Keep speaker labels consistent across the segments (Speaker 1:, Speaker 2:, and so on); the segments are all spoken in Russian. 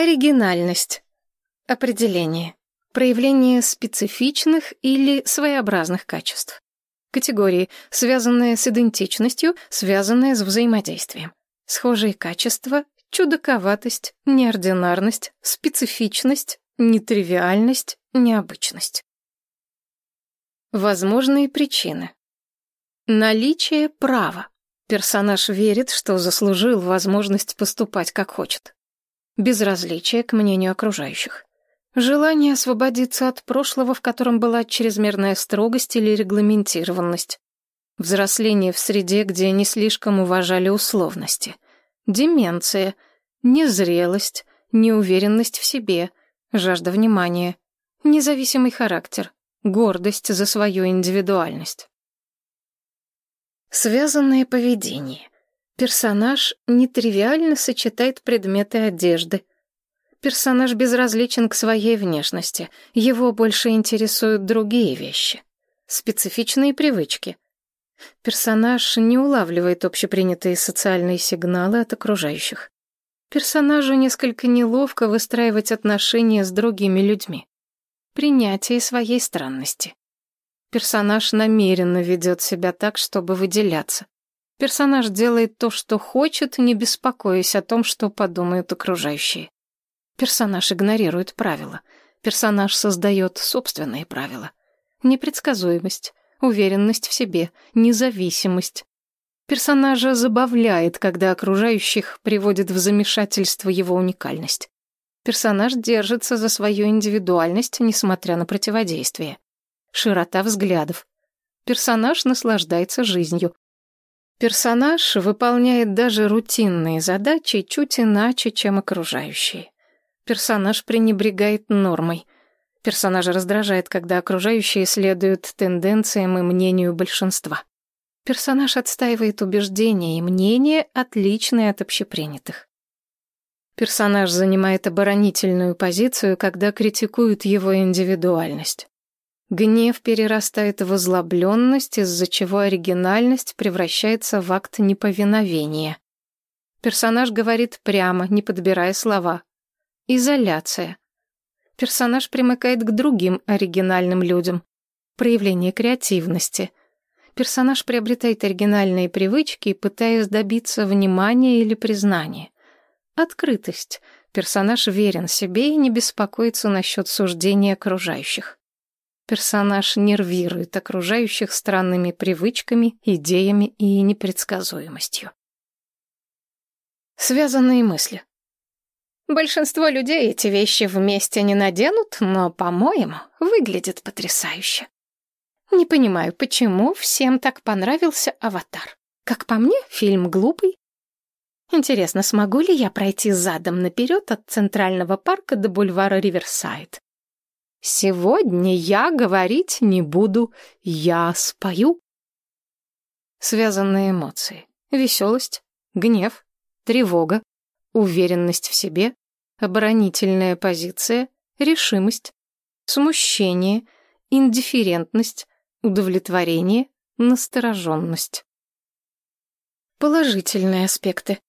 Speaker 1: Оригинальность. Определение. Проявление специфичных или своеобразных качеств. Категории, связанные с идентичностью, связанные с взаимодействием. Схожие качества, чудаковатость, неординарность, специфичность, нетривиальность, необычность. Возможные причины. Наличие права. Персонаж верит, что заслужил возможность поступать как хочет. Безразличие к мнению окружающих. Желание освободиться от прошлого, в котором была чрезмерная строгость или регламентированность. Взросление в среде, где не слишком уважали условности. Деменция, незрелость, неуверенность в себе, жажда внимания, независимый характер, гордость за свою индивидуальность. Связанное поведение. Персонаж нетривиально сочетает предметы одежды. Персонаж безразличен к своей внешности, его больше интересуют другие вещи. Специфичные привычки. Персонаж не улавливает общепринятые социальные сигналы от окружающих. Персонажу несколько неловко выстраивать отношения с другими людьми. Принятие своей странности. Персонаж намеренно ведет себя так, чтобы выделяться. Персонаж делает то, что хочет, не беспокоясь о том, что подумают окружающие. Персонаж игнорирует правила. Персонаж создает собственные правила. Непредсказуемость, уверенность в себе, независимость. Персонажа забавляет, когда окружающих приводит в замешательство его уникальность. Персонаж держится за свою индивидуальность, несмотря на противодействие широта взглядов. Персонаж наслаждается жизнью. Персонаж выполняет даже рутинные задачи чуть иначе, чем окружающие. Персонаж пренебрегает нормой. Персонаж раздражает, когда окружающие следуют тенденциям и мнению большинства. Персонаж отстаивает убеждения и мнения, отличные от общепринятых. Персонаж занимает оборонительную позицию, когда критикуют его индивидуальность. Гнев перерастает в озлобленность, из-за чего оригинальность превращается в акт неповиновения. Персонаж говорит прямо, не подбирая слова. Изоляция. Персонаж примыкает к другим оригинальным людям. Проявление креативности. Персонаж приобретает оригинальные привычки, пытаясь добиться внимания или признания. Открытость. Персонаж верен себе и не беспокоится насчет суждения окружающих. Персонаж нервирует окружающих странными привычками, идеями и непредсказуемостью. Связанные мысли. Большинство людей эти вещи вместе не наденут, но, по-моему, выглядит потрясающе. Не понимаю, почему всем так понравился «Аватар». Как по мне, фильм глупый. Интересно, смогу ли я пройти задом наперед от Центрального парка до бульвара Риверсайд? Сегодня я говорить не буду, я спою. Связанные эмоции. Веселость, гнев, тревога, уверенность в себе, оборонительная позиция, решимость, смущение, индифферентность, удовлетворение, настороженность. Положительные аспекты.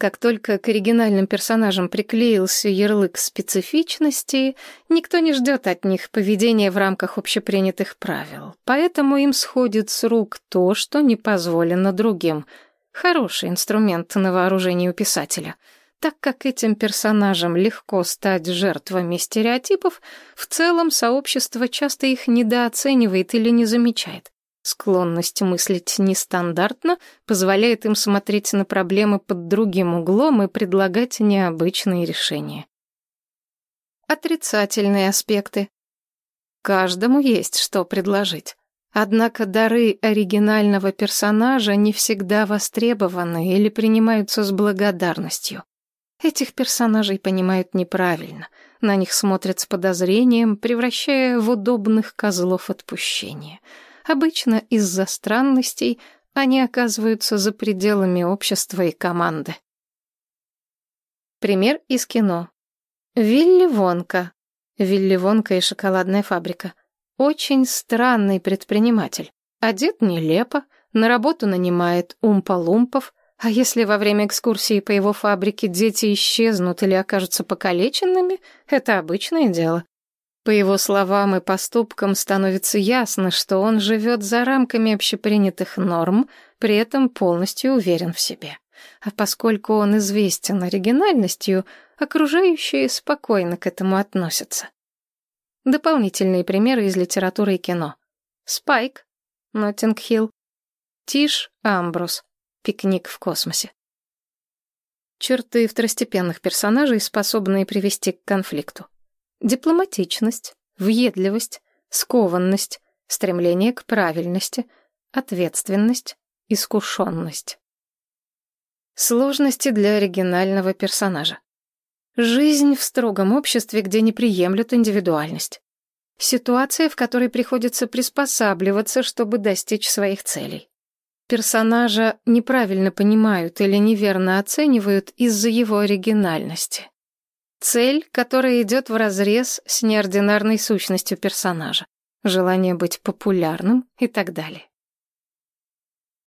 Speaker 1: Как только к оригинальным персонажам приклеился ярлык специфичности, никто не ждет от них поведения в рамках общепринятых правил. Поэтому им сходит с рук то, что не позволено другим. Хороший инструмент на вооружении у писателя. Так как этим персонажам легко стать жертвами стереотипов, в целом сообщество часто их недооценивает или не замечает. Склонность мыслить нестандартно позволяет им смотреть на проблемы под другим углом и предлагать необычные решения. Отрицательные аспекты. Каждому есть что предложить. Однако дары оригинального персонажа не всегда востребованы или принимаются с благодарностью. Этих персонажей понимают неправильно, на них смотрят с подозрением, превращая в удобных козлов отпущения — Обычно из-за странностей они оказываются за пределами общества и команды. Пример из кино. Вилли Вонка. Вилли Вонка и шоколадная фабрика. Очень странный предприниматель. Одет нелепо, на работу нанимает умпа-лумпов, А если во время экскурсии по его фабрике дети исчезнут или окажутся покалеченными, это обычное дело. По его словам и поступкам становится ясно, что он живет за рамками общепринятых норм, при этом полностью уверен в себе. А поскольку он известен оригинальностью, окружающие спокойно к этому относятся. Дополнительные примеры из литературы и кино. Спайк, Ноттинг-Хилл, Тиш, Амбрус, Пикник в космосе. Черты второстепенных персонажей, способные привести к конфликту. Дипломатичность, въедливость, скованность, стремление к правильности, ответственность, искушенность. Сложности для оригинального персонажа. Жизнь в строгом обществе, где не приемлют индивидуальность. Ситуация, в которой приходится приспосабливаться, чтобы достичь своих целей. Персонажа неправильно понимают или неверно оценивают из-за его оригинальности. Цель, которая идет вразрез с неординарной сущностью персонажа. Желание быть популярным и так далее.